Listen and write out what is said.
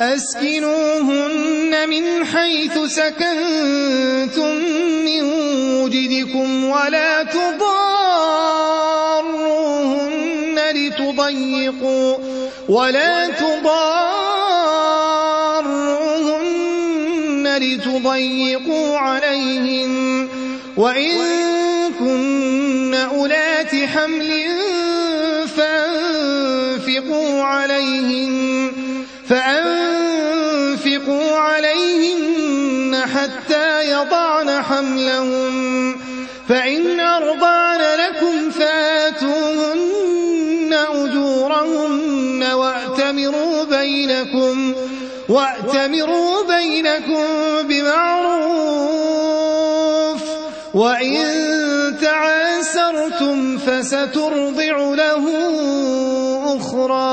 أسكنوهن من حيث سكنتم من وجدكم ولا تضاروهن لتضيقوا ولا تضاروهن لتضيقوا عليهن وإن كن أولات حمل فأنفقوا عليهن فأنفقوا عليهن حتى يضعن حملهن فإن أرضعن لكم فآتوهن أجورهن وأتمروا بينكم وأتمروا بينكم بمعروف. وإن تعاسرتم فسترضع له أخرى.